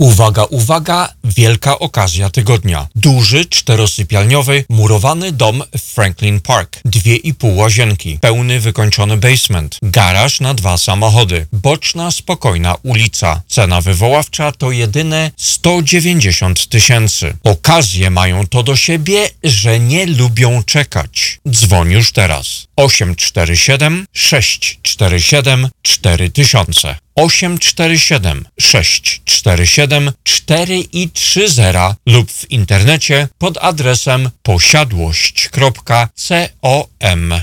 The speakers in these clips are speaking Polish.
Uwaga, uwaga, wielka okazja tygodnia. Duży, czterosypialniowy, murowany dom w Franklin Park. Dwie i pół łazienki, pełny wykończony basement, garaż na dwa samochody, boczna, spokojna ulica. Cena wywoławcza to jedyne 190 tysięcy. Okazje mają to do siebie, że nie lubią czekać. Dzwoń już teraz. 847 647 4000 847 647 4 i 30 lub w internecie pod adresem posiadłość.com.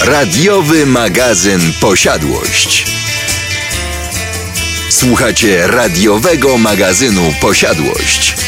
Radiowy magazyn Posiadłość. Słuchacie radiowego magazynu Posiadłość.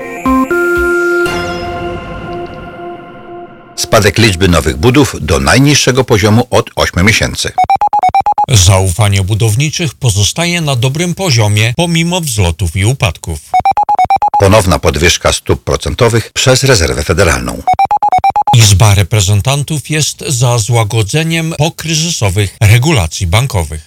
Spadek liczby nowych budów do najniższego poziomu od 8 miesięcy. Zaufanie budowniczych pozostaje na dobrym poziomie pomimo wzlotów i upadków. Ponowna podwyżka stóp procentowych przez rezerwę federalną. Izba reprezentantów jest za złagodzeniem pokryzysowych regulacji bankowych.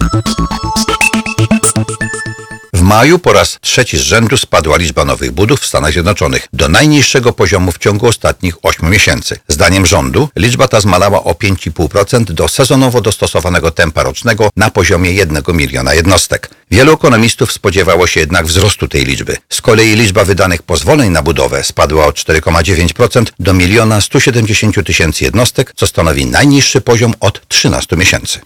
Maju po raz trzeci z rzędu spadła liczba nowych budów w Stanach Zjednoczonych do najniższego poziomu w ciągu ostatnich 8 miesięcy. Zdaniem rządu liczba ta zmalała o 5,5% do sezonowo dostosowanego tempa rocznego na poziomie 1 miliona jednostek. Wielu ekonomistów spodziewało się jednak wzrostu tej liczby. Z kolei liczba wydanych pozwoleń na budowę spadła o 4,9% do miliona 170 tysięcy jednostek, co stanowi najniższy poziom od 13 miesięcy.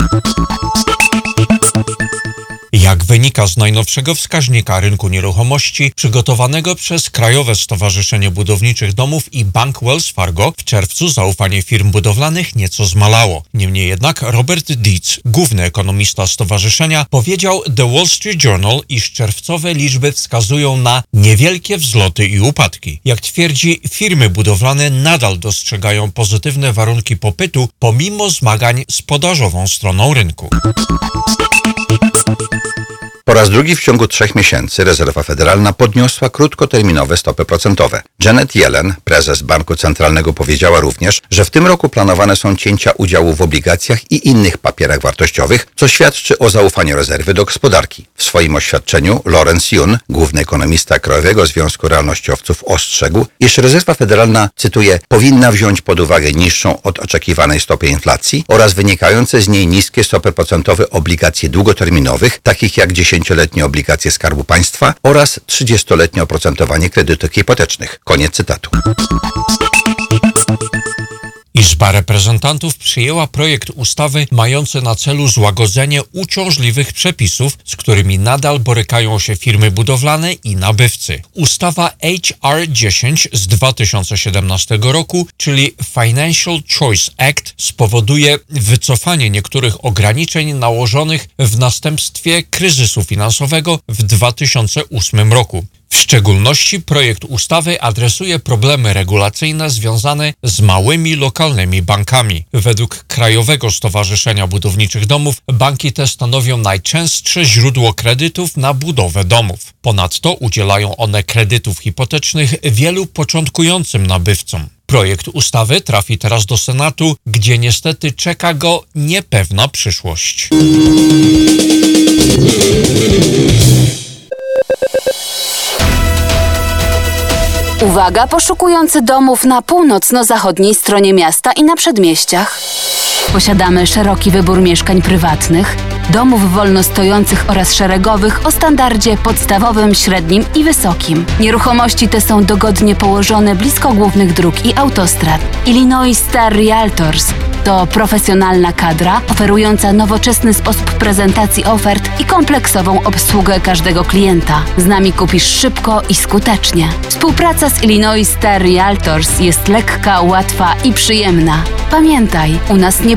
Jak wynika z najnowszego wskaźnika rynku nieruchomości przygotowanego przez Krajowe Stowarzyszenie Budowniczych Domów i Bank Wells Fargo, w czerwcu zaufanie firm budowlanych nieco zmalało. Niemniej jednak Robert Dietz, główny ekonomista stowarzyszenia, powiedział The Wall Street Journal, iż czerwcowe liczby wskazują na niewielkie wzloty i upadki. Jak twierdzi, firmy budowlane nadal dostrzegają pozytywne warunki popytu pomimo zmagań z podażową stroną rynku. Po raz drugi w ciągu trzech miesięcy rezerwa federalna podniosła krótkoterminowe stopy procentowe. Janet Yellen, prezes Banku Centralnego, powiedziała również, że w tym roku planowane są cięcia udziału w obligacjach i innych papierach wartościowych, co świadczy o zaufaniu rezerwy do gospodarki. W swoim oświadczeniu Lawrence Yun, główny ekonomista Krajowego Związku Realnościowców, ostrzegł, iż rezerwa federalna, cytuję, powinna wziąć pod uwagę niższą od oczekiwanej stopy inflacji oraz wynikające z niej niskie stopy procentowe obligacji długoterminowych, takich jak 10-letnie obligacje Skarbu Państwa oraz 30-letnie oprocentowanie kredytów hipotecznych. Koniec cytatu. Izba Reprezentantów przyjęła projekt ustawy mający na celu złagodzenie uciążliwych przepisów, z którymi nadal borykają się firmy budowlane i nabywcy. Ustawa HR 10 z 2017 roku, czyli Financial Choice Act, spowoduje wycofanie niektórych ograniczeń nałożonych w następstwie kryzysu finansowego w 2008 roku. W szczególności projekt ustawy adresuje problemy regulacyjne związane z małymi lokalnymi bankami. Według Krajowego Stowarzyszenia Budowniczych Domów banki te stanowią najczęstsze źródło kredytów na budowę domów. Ponadto udzielają one kredytów hipotecznych wielu początkującym nabywcom. Projekt ustawy trafi teraz do Senatu, gdzie niestety czeka go niepewna przyszłość. Uwaga, poszukujący domów na północno-zachodniej stronie miasta i na przedmieściach. Posiadamy szeroki wybór mieszkań prywatnych, domów wolnostojących oraz szeregowych o standardzie podstawowym, średnim i wysokim. Nieruchomości te są dogodnie położone blisko głównych dróg i autostrad. Illinois Star Realtors to profesjonalna kadra oferująca nowoczesny sposób prezentacji ofert i kompleksową obsługę każdego klienta. Z nami kupisz szybko i skutecznie. Współpraca z Illinois Star Realtors jest lekka, łatwa i przyjemna. Pamiętaj, u nas nie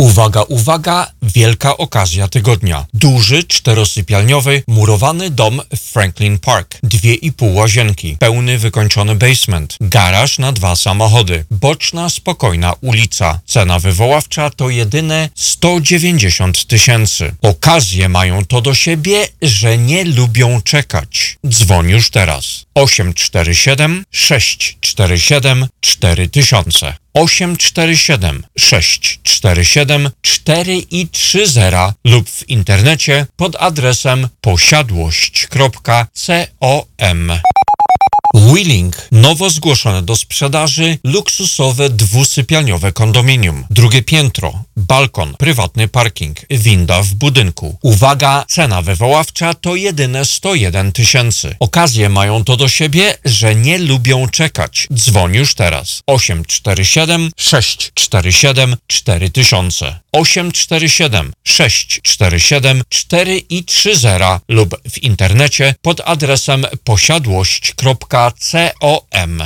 Uwaga, uwaga, wielka okazja tygodnia. Duży, czterosypialniowy, murowany dom w Franklin Park. Dwie i pół łazienki, pełny wykończony basement, garaż na dwa samochody, boczna, spokojna ulica. Cena wywoławcza to jedyne 190 tysięcy. Okazje mają to do siebie, że nie lubią czekać. Dzwoń już teraz. 847 647 4000 847 647 4 i 30 lub w internecie pod adresem posiadłość.com. Wheeling. Nowo zgłoszone do sprzedaży luksusowe dwusypialniowe kondominium. Drugie piętro, balkon, prywatny parking, winda w budynku. Uwaga, cena wywoławcza to jedyne 101 tysięcy. Okazje mają to do siebie, że nie lubią czekać. Dzwoń już teraz. 847 647 4000 847 647 4 i 30 lub w internecie pod adresem posiadłość.com.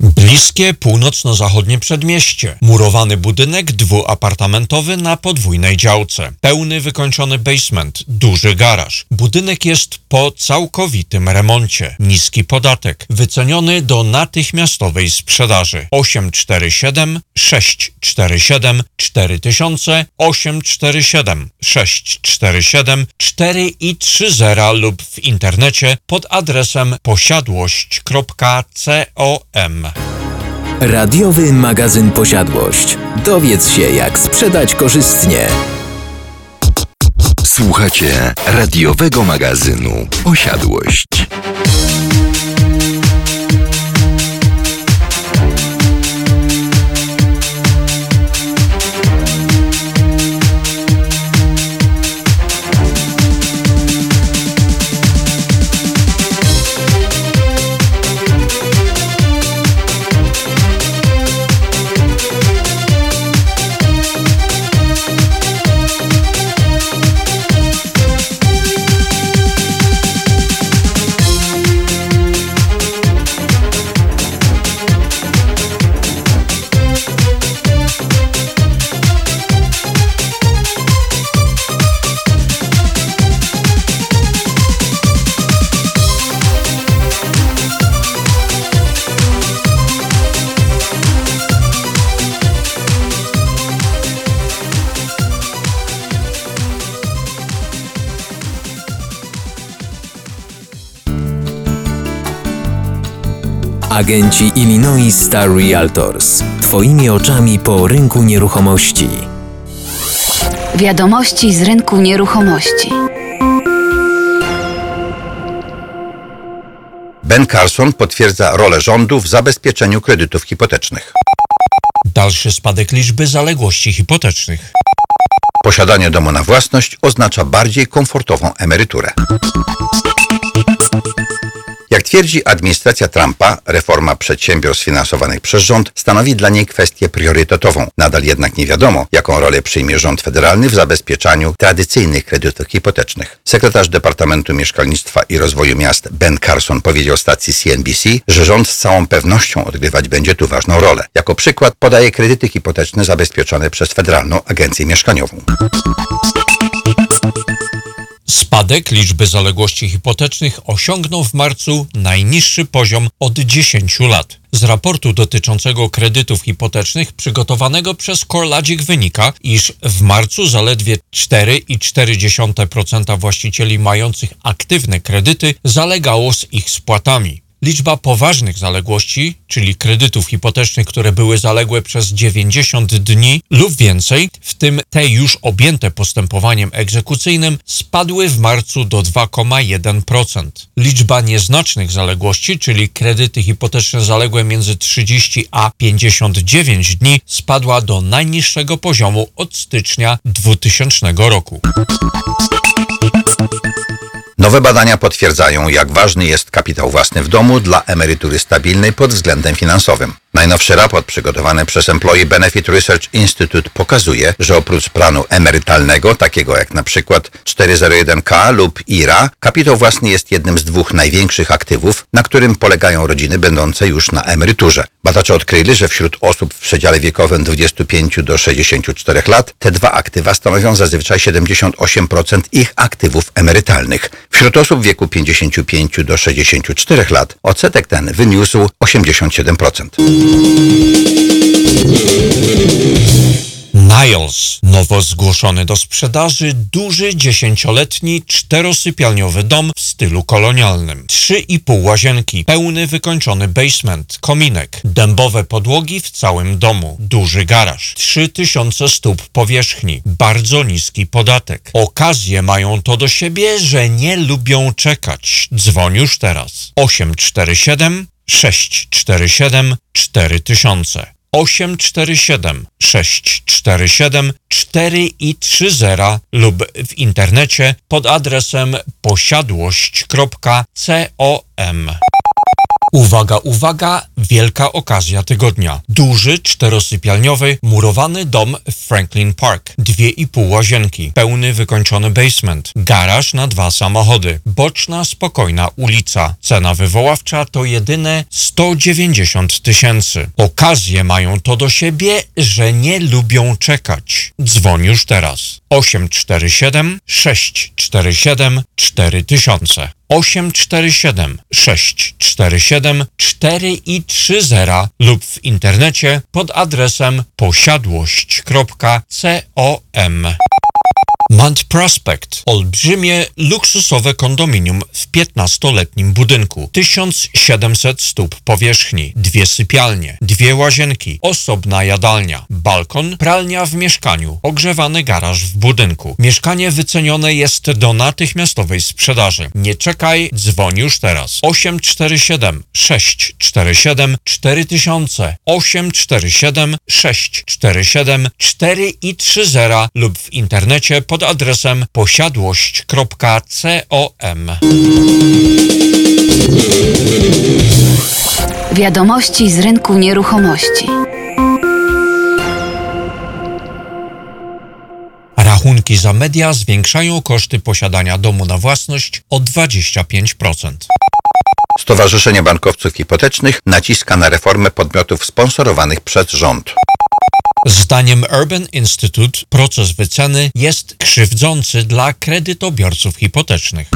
Bliskie północno-zachodnie przedmieście. Murowany budynek dwuapartamentowy na podwójnej działce. Pełny wykończony basement, duży garaż. Budynek jest po całkowitym remoncie. Niski podatek, wyceniony do natychmiastowej sprzedaży. 847 647 4000 847 647 4 i 30 lub w internecie pod adresem posiadłość.com. Radiowy magazyn Posiadłość. Dowiedz się, jak sprzedać korzystnie. Słuchacie radiowego magazynu Posiadłość. Agenci Illinois Star Realtors. Twoimi oczami po rynku nieruchomości. Wiadomości z rynku nieruchomości. Ben Carson potwierdza rolę rządu w zabezpieczeniu kredytów hipotecznych. Dalszy spadek liczby zaległości hipotecznych. Posiadanie domu na własność oznacza bardziej komfortową emeryturę. Twierdzi administracja Trumpa, reforma przedsiębiorstw finansowanych przez rząd stanowi dla niej kwestię priorytetową. Nadal jednak nie wiadomo, jaką rolę przyjmie rząd federalny w zabezpieczaniu tradycyjnych kredytów hipotecznych. Sekretarz Departamentu Mieszkalnictwa i Rozwoju Miast Ben Carson powiedział stacji CNBC, że rząd z całą pewnością odgrywać będzie tu ważną rolę. Jako przykład podaje kredyty hipoteczne zabezpieczone przez Federalną Agencję Mieszkaniową. Spadek liczby zaległości hipotecznych osiągnął w marcu najniższy poziom od 10 lat. Z raportu dotyczącego kredytów hipotecznych przygotowanego przez CoreLogic wynika, iż w marcu zaledwie 4,4% właścicieli mających aktywne kredyty zalegało z ich spłatami. Liczba poważnych zaległości, czyli kredytów hipotecznych, które były zaległe przez 90 dni lub więcej, w tym te już objęte postępowaniem egzekucyjnym, spadły w marcu do 2,1%. Liczba nieznacznych zaległości, czyli kredyty hipoteczne zaległe między 30 a 59 dni, spadła do najniższego poziomu od stycznia 2000 roku. Nowe badania potwierdzają, jak ważny jest kapitał własny w domu dla emerytury stabilnej pod względem finansowym. Najnowszy raport przygotowany przez Employee Benefit Research Institute pokazuje, że oprócz planu emerytalnego, takiego jak na przykład 401k lub IRA, kapitał własny jest jednym z dwóch największych aktywów, na którym polegają rodziny będące już na emeryturze. Badacze odkryli, że wśród osób w przedziale wiekowym 25 do 64 lat te dwa aktywa stanowią zazwyczaj 78% ich aktywów emerytalnych. Wśród osób w wieku 55 do 64 lat odsetek ten wyniósł 87%. Niles, nowo zgłoszony do sprzedaży, duży dziesięcioletni czterosypialniowy dom w stylu kolonialnym. Trzy i pół łazienki, pełny wykończony basement, kominek, dębowe podłogi w całym domu, duży garaż, trzy tysiące stóp powierzchni, bardzo niski podatek. Okazje mają to do siebie, że nie lubią czekać. Dzwoń już teraz. 847 647 4000 847 647 4 i 30 lub w internecie pod adresem posiadłość.com. Uwaga, uwaga, wielka okazja tygodnia. Duży, czterosypialniowy, murowany dom w Franklin Park. Dwie i pół łazienki, pełny wykończony basement, garaż na dwa samochody, boczna, spokojna ulica. Cena wywoławcza to jedyne 190 tysięcy. Okazje mają to do siebie, że nie lubią czekać. Dzwoń już teraz. 847 647 4000 847 647 4 i 30 lub w internecie pod adresem posiadłość.com. Mount Prospect. Olbrzymie, luksusowe kondominium w 15-letnim budynku. 1700 stóp powierzchni, dwie sypialnie, dwie łazienki, osobna jadalnia, balkon, pralnia w mieszkaniu, ogrzewany garaż w budynku. Mieszkanie wycenione jest do natychmiastowej sprzedaży. Nie czekaj, dzwoń już teraz. 847 647 4000 847 647 4 i 30 lub w internecie pod adresem posiadłość.com. Wiadomości z rynku nieruchomości. Rachunki za media zwiększają koszty posiadania domu na własność o 25%. Stowarzyszenie Bankowców Hipotecznych naciska na reformę podmiotów sponsorowanych przez rząd. Zdaniem Urban Institute proces wyceny jest krzywdzący dla kredytobiorców hipotecznych.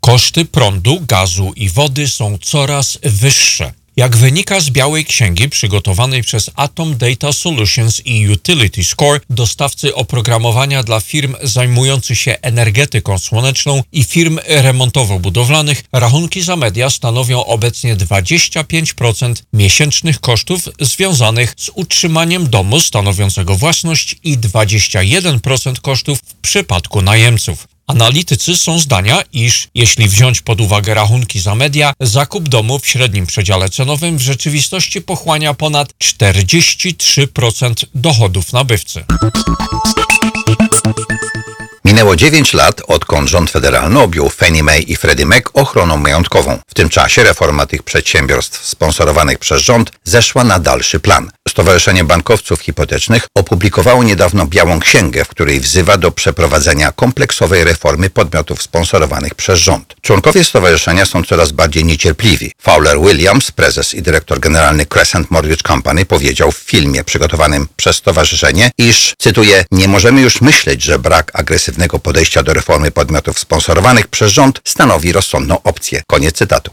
Koszty prądu, gazu i wody są coraz wyższe. Jak wynika z Białej Księgi przygotowanej przez Atom Data Solutions i Utility Score, dostawcy oprogramowania dla firm zajmujących się energetyką słoneczną i firm remontowo-budowlanych, rachunki za media stanowią obecnie 25% miesięcznych kosztów związanych z utrzymaniem domu stanowiącego własność i 21% kosztów w przypadku najemców. Analitycy są zdania, iż jeśli wziąć pod uwagę rachunki za media, zakup domu w średnim przedziale cenowym w rzeczywistości pochłania ponad 43% dochodów nabywcy. Minęło 9 lat, odkąd rząd federalny objął Fannie Mae i Freddie Mac ochroną majątkową. W tym czasie reforma tych przedsiębiorstw sponsorowanych przez rząd zeszła na dalszy plan. Stowarzyszenie Bankowców Hipotecznych opublikowało niedawno białą księgę, w której wzywa do przeprowadzenia kompleksowej reformy podmiotów sponsorowanych przez rząd. Członkowie stowarzyszenia są coraz bardziej niecierpliwi. Fowler Williams, prezes i dyrektor generalny Crescent Mortgage Company, powiedział w filmie przygotowanym przez stowarzyszenie, iż, cytuję, nie możemy już myśleć, że brak agresywnego podejścia do reformy podmiotów sponsorowanych przez rząd stanowi rozsądną opcję. Koniec cytatu.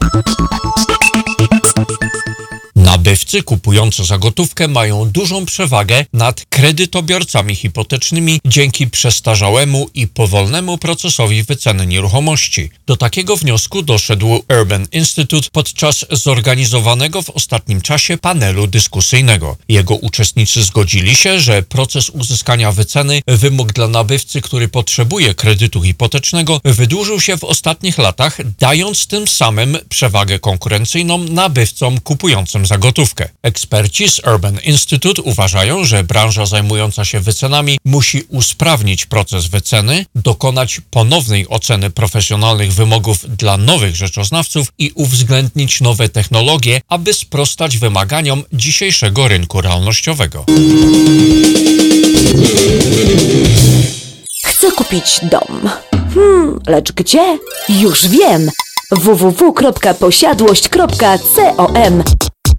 Nabywcy kupujący za gotówkę mają dużą przewagę nad kredytobiorcami hipotecznymi dzięki przestarzałemu i powolnemu procesowi wyceny nieruchomości. Do takiego wniosku doszedł Urban Institute podczas zorganizowanego w ostatnim czasie panelu dyskusyjnego. Jego uczestnicy zgodzili się, że proces uzyskania wyceny, wymóg dla nabywcy, który potrzebuje kredytu hipotecznego, wydłużył się w ostatnich latach, dając tym samym przewagę konkurencyjną nabywcom kupującym za gotówkę. Eksperci z Urban Institute uważają, że branża zajmująca się wycenami musi usprawnić proces wyceny, dokonać ponownej oceny profesjonalnych wymogów dla nowych rzeczoznawców i uwzględnić nowe technologie, aby sprostać wymaganiom dzisiejszego rynku realnościowego. Chcę kupić dom. Hmm, lecz gdzie? Już wiem! www.posiadłość.com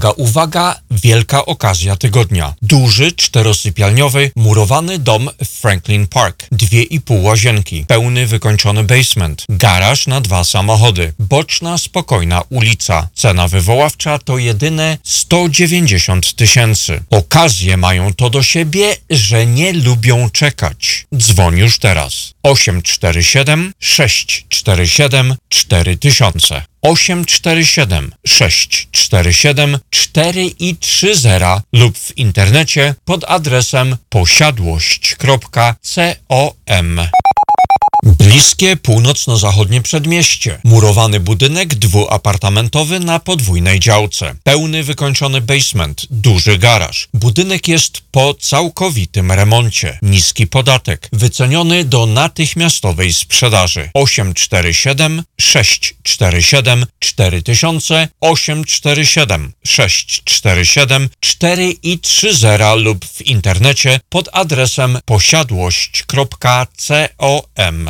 Uwaga, uwaga, wielka okazja tygodnia. Duży, czterosypialniowy, murowany dom w Franklin Park. Dwie i pół łazienki, pełny wykończony basement, garaż na dwa samochody, boczna, spokojna ulica. Cena wywoławcza to jedyne 190 tysięcy. Okazje mają to do siebie, że nie lubią czekać. Dzwoń już teraz. 847 647 4000 847 647 4 i 30 lub w internecie pod adresem posiadłość.com. Bliskie północno-zachodnie przedmieście. Murowany budynek dwuapartamentowy na podwójnej działce. Pełny wykończony basement, duży garaż. Budynek jest po całkowitym remoncie. Niski podatek. Wyceniony do natychmiastowej sprzedaży. 847 647 4000 847 647 4 i 30 lub w internecie pod adresem posiadłość.com.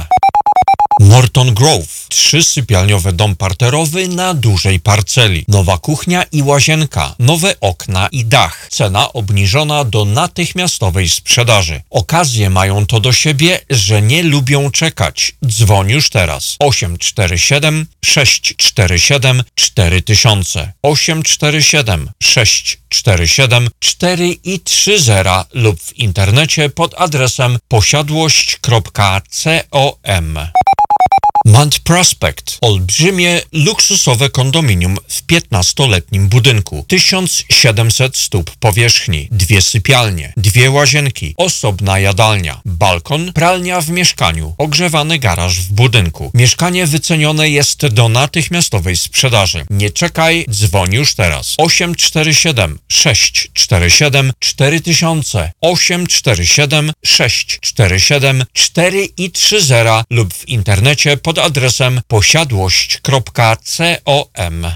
Morton Grove. Trzysypialniowy dom parterowy na dużej parceli. Nowa kuchnia i łazienka. Nowe okna i dach. Cena obniżona do natychmiastowej sprzedaży. Okazje mają to do siebie, że nie lubią czekać. Dzwoń już teraz. 847 647 4000 847 647 4 i 30 lub w internecie pod adresem posiadłość.com. Mount Prospect. Olbrzymie, luksusowe kondominium w 15-letnim budynku. 1700 stóp powierzchni, dwie sypialnie, dwie łazienki, osobna jadalnia, balkon, pralnia w mieszkaniu, ogrzewany garaż w budynku. Mieszkanie wycenione jest do natychmiastowej sprzedaży. Nie czekaj, dzwoń już teraz. 847 647 4000 847 647 4 i 30 lub w internecie pod adresem posiadłość.com.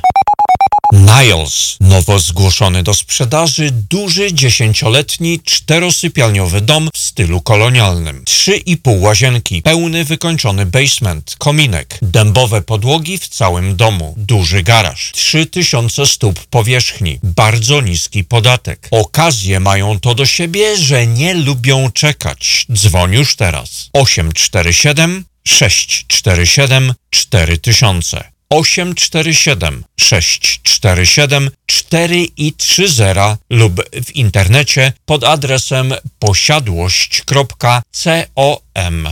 Niles, nowo zgłoszony do sprzedaży, duży dziesięcioletni czterosypialniowy dom w stylu kolonialnym. Trzy i pół łazienki, pełny wykończony basement, kominek, dębowe podłogi w całym domu, duży garaż, 3000 stóp powierzchni, bardzo niski podatek. Okazje mają to do siebie, że nie lubią czekać. Dzwoń już teraz. 847 647 4000 847 647 4 i 30 lub w internecie pod adresem posiadłość.com.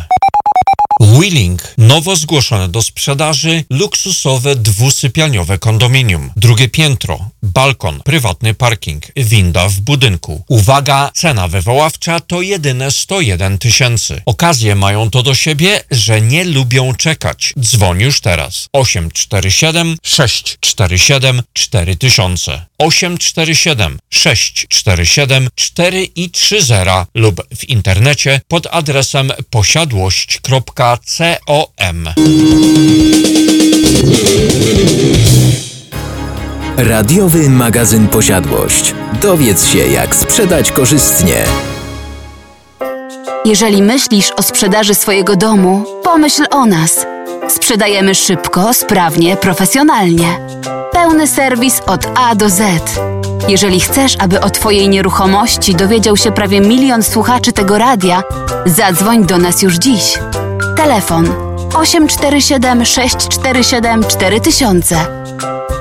Wheeling, nowo zgłoszone do sprzedaży, luksusowe dwusypialniowe kondominium. Drugie piętro, balkon, prywatny parking, winda w budynku. Uwaga, cena wywoławcza to jedyne 101 tysięcy. Okazje mają to do siebie, że nie lubią czekać. Dzwoń już teraz. 847 647 4000 847 647 4 i 30 lub w internecie pod adresem posiadłość.com. Radiowy magazyn Posiadłość. Dowiedz się, jak sprzedać korzystnie. Jeżeli myślisz o sprzedaży swojego domu, pomyśl o nas. Sprzedajemy szybko, sprawnie, profesjonalnie. Pełny serwis od A do Z. Jeżeli chcesz, aby o Twojej nieruchomości dowiedział się prawie milion słuchaczy tego radia, zadzwoń do nas już dziś. Telefon 847 647 4000.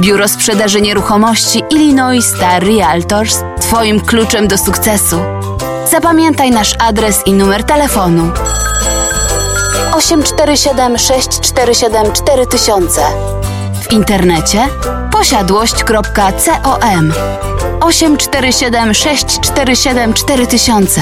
Biuro Sprzedaży Nieruchomości Illinois Star Realtors Twoim kluczem do sukcesu. Zapamiętaj nasz adres i numer telefonu. 847 647 4000. W internecie posiadłość.com 847 647 4000.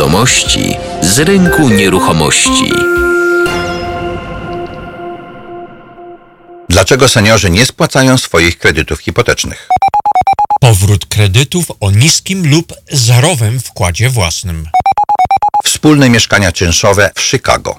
Wiadomości z rynku nieruchomości. Dlaczego seniorzy nie spłacają swoich kredytów hipotecznych? Powrót kredytów o niskim lub zerowym wkładzie własnym. Wspólne mieszkania czynszowe w Chicago.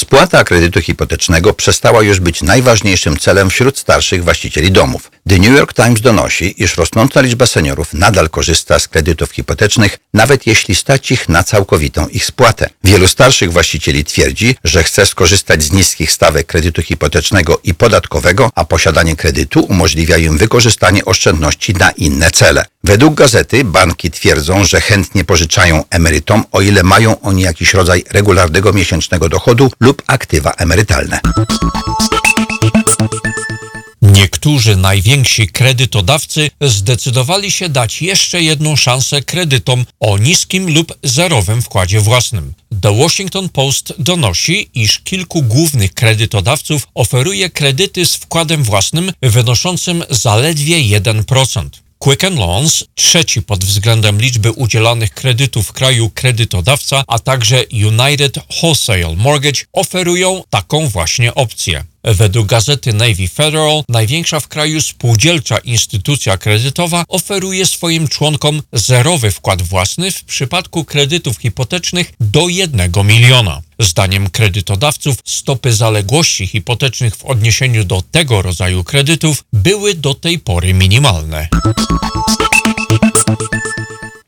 Spłata kredytu hipotecznego przestała już być najważniejszym celem wśród starszych właścicieli domów. The New York Times donosi, iż rosnąca liczba seniorów nadal korzysta z kredytów hipotecznych, nawet jeśli stać ich na całkowitą ich spłatę. Wielu starszych właścicieli twierdzi, że chce skorzystać z niskich stawek kredytu hipotecznego i podatkowego, a posiadanie kredytu umożliwia im wykorzystanie oszczędności na inne cele. Według gazety banki twierdzą, że chętnie pożyczają emerytom, o ile mają oni jakiś rodzaj regularnego miesięcznego dochodu lub aktywa emerytalne. Niektórzy najwięksi kredytodawcy zdecydowali się dać jeszcze jedną szansę kredytom o niskim lub zerowym wkładzie własnym. The Washington Post donosi, iż kilku głównych kredytodawców oferuje kredyty z wkładem własnym wynoszącym zaledwie 1%. Quicken Loans, trzeci pod względem liczby udzielanych kredytów w kraju kredytodawca, a także United Wholesale Mortgage oferują taką właśnie opcję. Według gazety Navy Federal, największa w kraju spółdzielcza instytucja kredytowa oferuje swoim członkom zerowy wkład własny w przypadku kredytów hipotecznych do 1 miliona. Zdaniem kredytodawców stopy zaległości hipotecznych w odniesieniu do tego rodzaju kredytów były do tej pory minimalne.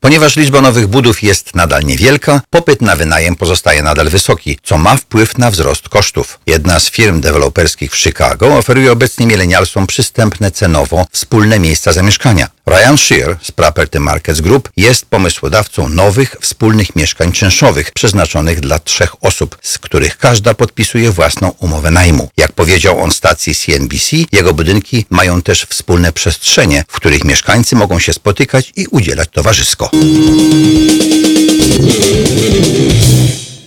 Ponieważ liczba nowych budów jest nadal niewielka, popyt na wynajem pozostaje nadal wysoki, co ma wpływ na wzrost kosztów. Jedna z firm deweloperskich w Chicago oferuje obecnie milenialsom przystępne cenowo wspólne miejsca zamieszkania. Ryan Shear z Property Markets Group jest pomysłodawcą nowych wspólnych mieszkań czynszowych przeznaczonych dla trzech osób, z których każda podpisuje własną umowę najmu. Jak powiedział on stacji CNBC, jego budynki mają też wspólne przestrzenie, w których mieszkańcy mogą się spotykać i udzielać towarzysko.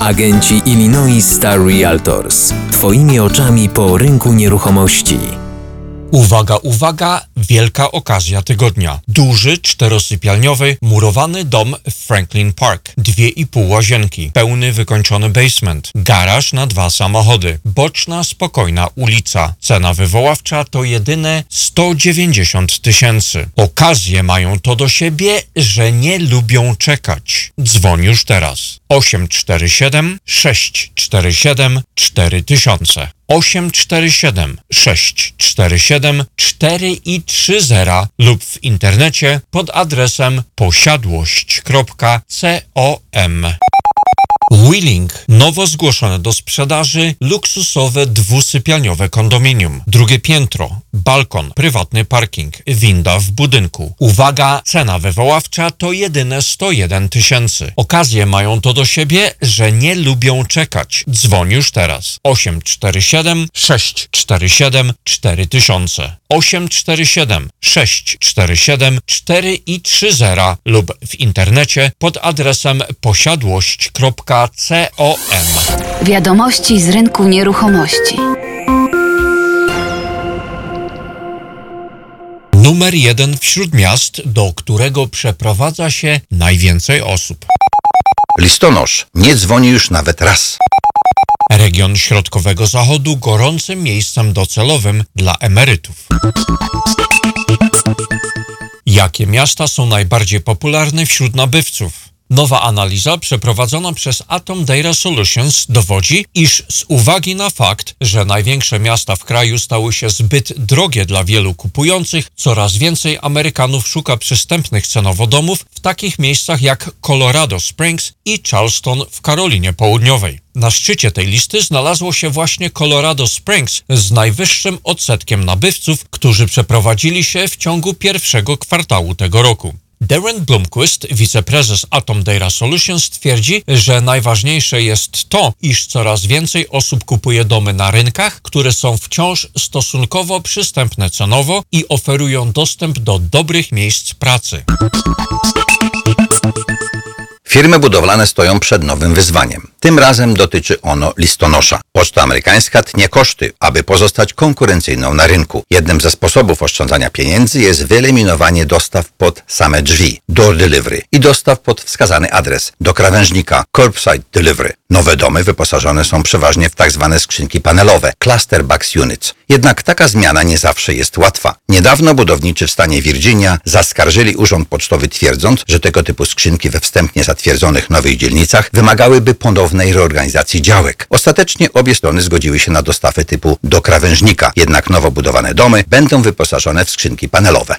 Agenci Illinois Star Realtors. Twoimi oczami po rynku nieruchomości. Uwaga, uwaga, wielka okazja tygodnia. Duży, czterosypialniowy, murowany dom w Franklin Park. Dwie i pół łazienki, pełny wykończony basement, garaż na dwa samochody, boczna, spokojna ulica. Cena wywoławcza to jedyne 190 tysięcy. Okazje mają to do siebie, że nie lubią czekać. Dzwoń już teraz. 847 647 4000 847 647 4 i 30 lub w internecie pod adresem posiadłość.com. Wheeling. Nowo zgłoszone do sprzedaży luksusowe dwusypialniowe kondominium. Drugie piętro, balkon, prywatny parking, winda w budynku. Uwaga, cena wywoławcza to jedyne 101 tysięcy. Okazje mają to do siebie, że nie lubią czekać. Dzwoń już teraz. 847 647 4000 847 647 4 i 30 lub w internecie pod adresem posiadłość.com. Wiadomości z rynku nieruchomości. Numer jeden wśród miast, do którego przeprowadza się najwięcej osób. Listonosz nie dzwoni już nawet raz. Region Środkowego Zachodu gorącym miejscem docelowym dla emerytów. Jakie miasta są najbardziej popularne wśród nabywców? Nowa analiza przeprowadzona przez Atom Data Solutions dowodzi, iż z uwagi na fakt, że największe miasta w kraju stały się zbyt drogie dla wielu kupujących, coraz więcej Amerykanów szuka przystępnych cenowo domów w takich miejscach jak Colorado Springs i Charleston w Karolinie Południowej. Na szczycie tej listy znalazło się właśnie Colorado Springs z najwyższym odsetkiem nabywców, którzy przeprowadzili się w ciągu pierwszego kwartału tego roku. Darren Blomquist, wiceprezes Atom Data Solutions, twierdzi, że najważniejsze jest to, iż coraz więcej osób kupuje domy na rynkach, które są wciąż stosunkowo przystępne cenowo i oferują dostęp do dobrych miejsc pracy. Firmy budowlane stoją przed nowym wyzwaniem. Tym razem dotyczy ono listonosza. Poczta amerykańska tnie koszty, aby pozostać konkurencyjną na rynku. Jednym ze sposobów oszczędzania pieniędzy jest wyeliminowanie dostaw pod same drzwi, door delivery i dostaw pod wskazany adres, do krawężnika, curbside delivery. Nowe domy wyposażone są przeważnie w tak zwane skrzynki panelowe, cluster box units. Jednak taka zmiana nie zawsze jest łatwa. Niedawno budowniczy w stanie Virginia zaskarżyli urząd pocztowy twierdząc, że tego typu skrzynki we wstępnie zatwierdzonych nowych dzielnicach wymagałyby ponownej reorganizacji działek. Ostatecznie obie strony zgodziły się na dostawy typu do krawężnika, jednak nowo budowane domy będą wyposażone w skrzynki panelowe.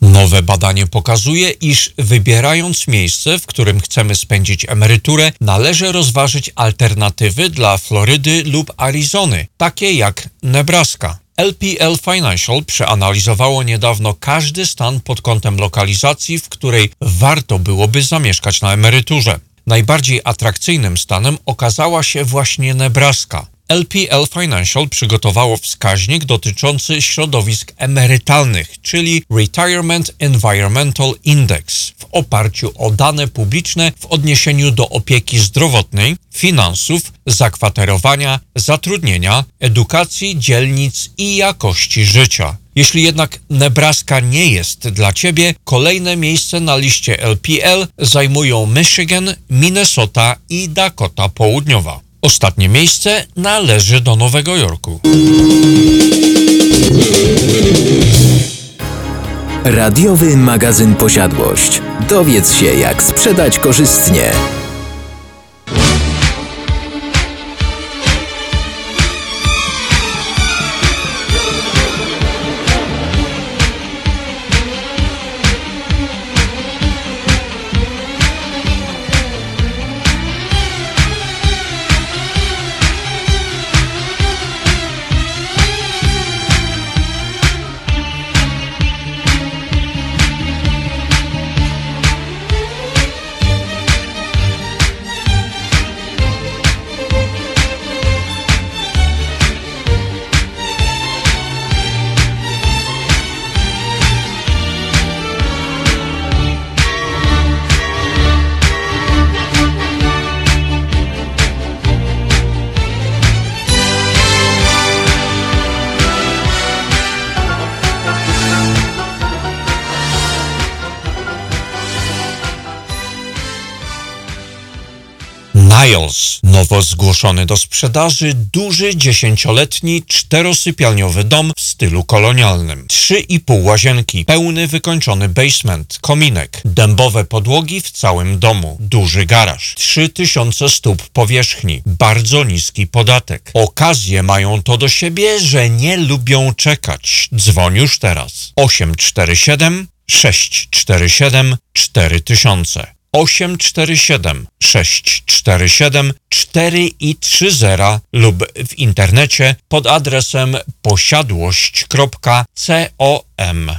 Nowe badanie pokazuje, iż wybierając miejsce, w którym chcemy spędzić emeryturę, należy rozważyć alternatywy dla Florydy lub Arizony, takie jak Nebraska. LPL Financial przeanalizowało niedawno każdy stan pod kątem lokalizacji, w której warto byłoby zamieszkać na emeryturze. Najbardziej atrakcyjnym stanem okazała się właśnie Nebraska. LPL Financial przygotowało wskaźnik dotyczący środowisk emerytalnych, czyli Retirement Environmental Index, w oparciu o dane publiczne w odniesieniu do opieki zdrowotnej, finansów, zakwaterowania, zatrudnienia, edukacji, dzielnic i jakości życia. Jeśli jednak Nebraska nie jest dla Ciebie, kolejne miejsce na liście LPL zajmują Michigan, Minnesota i Dakota Południowa. Ostatnie miejsce należy do Nowego Jorku. Radiowy magazyn Posiadłość. Dowiedz się, jak sprzedać korzystnie. Nowo zgłoszony do sprzedaży, duży dziesięcioletni czterosypialniowy dom w stylu kolonialnym. Trzy i pół łazienki, pełny wykończony basement, kominek, dębowe podłogi w całym domu, duży garaż, 3000 stóp powierzchni, bardzo niski podatek. Okazje mają to do siebie, że nie lubią czekać. Dzwoń już teraz. 847 647 4000 847 647 4 i 30 lub w internecie pod adresem posiadłość.com.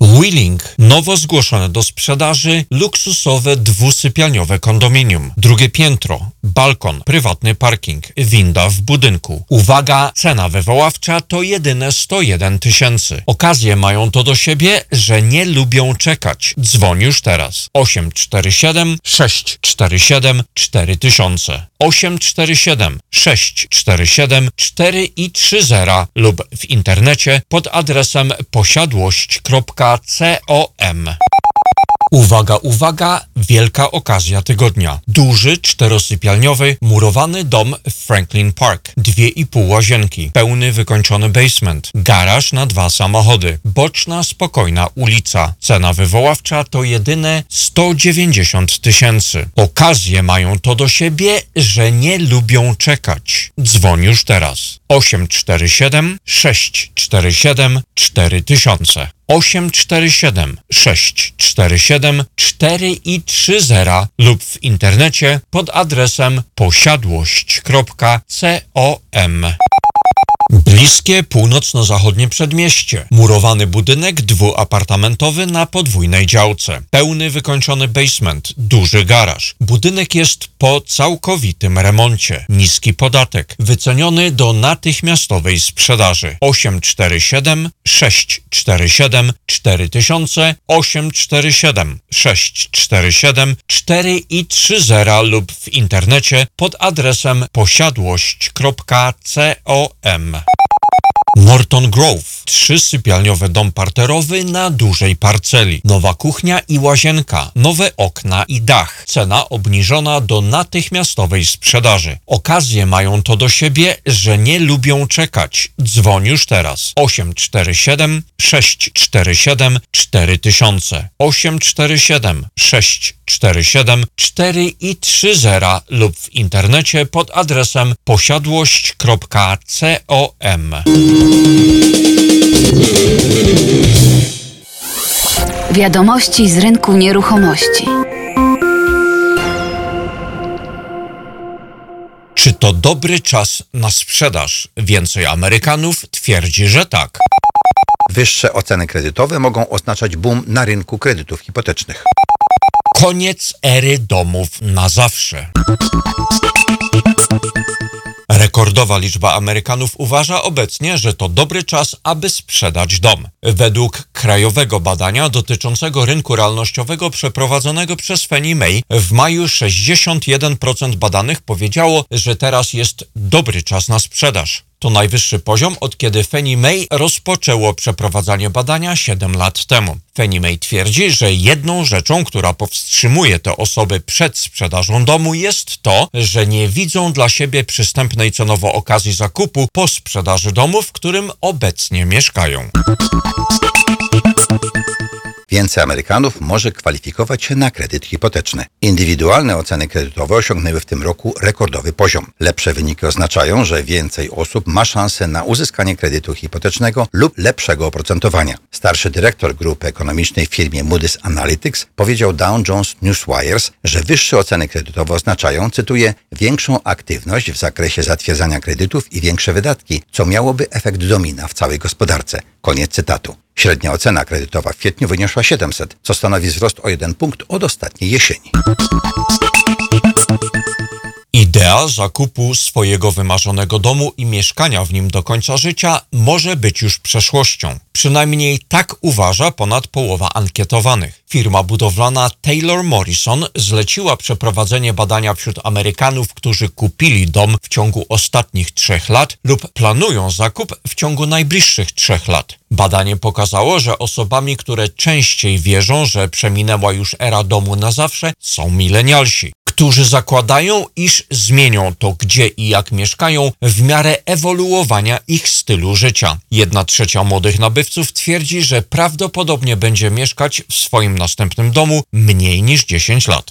Wheeling, nowo zgłoszone do sprzedaży luksusowe dwusypialniowe kondominium. Drugie piętro, balkon, prywatny parking, winda w budynku. Uwaga, cena wywoławcza to jedyne 101 tysięcy. Okazje mają to do siebie, że nie lubią czekać. Dzwoń już teraz. 847 647 4000 847 647 4 i 30 lub w internecie pod adresem posiadłość.com Uwaga, uwaga, wielka okazja tygodnia. Duży, czterosypialniowy, murowany dom w Franklin Park. Dwie i pół łazienki, pełny wykończony basement, garaż na dwa samochody, boczna, spokojna ulica. Cena wywoławcza to jedyne 190 tysięcy. Okazje mają to do siebie, że nie lubią czekać. Dzwoń już teraz. 847 647 4000 847 647 4 i 30 lub w internecie pod adresem posiadłość.com. Bliskie północno-zachodnie przedmieście. Murowany budynek dwuapartamentowy na podwójnej działce. Pełny wykończony basement, duży garaż. Budynek jest po całkowitym remoncie. Niski podatek. Wyceniony do natychmiastowej sprzedaży. 847 647 4000 847 647 4 i 30 lub w internecie pod adresem posiadłość.com. Morton Grove. Trzysypialniowy dom parterowy na dużej parceli. Nowa kuchnia i łazienka. Nowe okna i dach. Cena obniżona do natychmiastowej sprzedaży. Okazje mają to do siebie, że nie lubią czekać. Dzwoń już teraz. 847 647 4000 847 647 4 i 30 lub w internecie pod adresem posiadłość.com. Wiadomości z rynku nieruchomości. Czy to dobry czas na sprzedaż? Więcej Amerykanów twierdzi, że tak. Wyższe oceny kredytowe mogą oznaczać boom na rynku kredytów hipotecznych. Koniec ery domów na zawsze. Rekordowa liczba Amerykanów uważa obecnie, że to dobry czas, aby sprzedać dom. Według krajowego badania dotyczącego rynku realnościowego przeprowadzonego przez Fannie Mae w maju 61% badanych powiedziało, że teraz jest dobry czas na sprzedaż. To najwyższy poziom od kiedy Fannie Mae rozpoczęło przeprowadzanie badania 7 lat temu. Fannie Mae twierdzi, że jedną rzeczą, która powstrzymuje te osoby przed sprzedażą domu jest to, że nie widzą dla siebie przystępnej cenowo okazji zakupu po sprzedaży domu, w którym obecnie mieszkają. Więcej Amerykanów może kwalifikować się na kredyt hipoteczny. Indywidualne oceny kredytowe osiągnęły w tym roku rekordowy poziom. Lepsze wyniki oznaczają, że więcej osób ma szansę na uzyskanie kredytu hipotecznego lub lepszego oprocentowania. Starszy dyrektor grupy ekonomicznej w firmie Moody's Analytics powiedział Dow Jones Newswires, że wyższe oceny kredytowe oznaczają, cytuję, większą aktywność w zakresie zatwierdzania kredytów i większe wydatki, co miałoby efekt domina w całej gospodarce. Koniec cytatu. Średnia ocena kredytowa w kwietniu wyniosła 700, co stanowi wzrost o jeden punkt od ostatniej jesieni. Idea zakupu swojego wymarzonego domu i mieszkania w nim do końca życia może być już przeszłością. Przynajmniej tak uważa ponad połowa ankietowanych. Firma budowlana Taylor Morrison zleciła przeprowadzenie badania wśród Amerykanów, którzy kupili dom w ciągu ostatnich trzech lat lub planują zakup w ciągu najbliższych trzech lat. Badanie pokazało, że osobami, które częściej wierzą, że przeminęła już era domu na zawsze, są milenialsi którzy zakładają, iż zmienią to, gdzie i jak mieszkają w miarę ewoluowania ich stylu życia. Jedna trzecia młodych nabywców twierdzi, że prawdopodobnie będzie mieszkać w swoim następnym domu mniej niż 10 lat.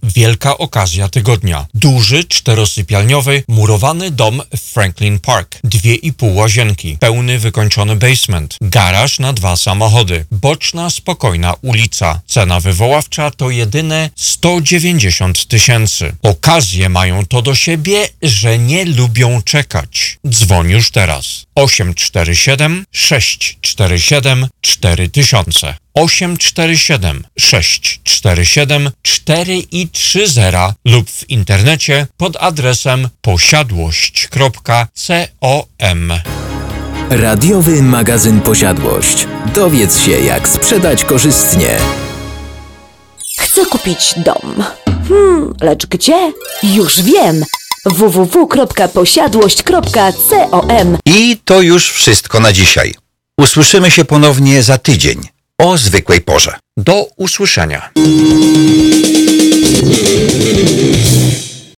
wielka okazja tygodnia. Duży, czterosypialniowy, murowany dom w Franklin Park. Dwie i pół łazienki, pełny wykończony basement, garaż na dwa samochody, boczna, spokojna ulica. Cena wywoławcza to jedyne 190 tysięcy. Okazje mają to do siebie, że nie lubią czekać. Dzwoń już teraz. 847 647 4000 847 647 4 i 30 lub w internecie pod adresem posiadłość.com. Radiowy magazyn Posiadłość. Dowiedz się, jak sprzedać korzystnie. Chcę kupić dom. Hmm, lecz gdzie? Już wiem. www.posiadłość.com I to już wszystko na dzisiaj. Usłyszymy się ponownie za tydzień o zwykłej porze. Do usłyszenia.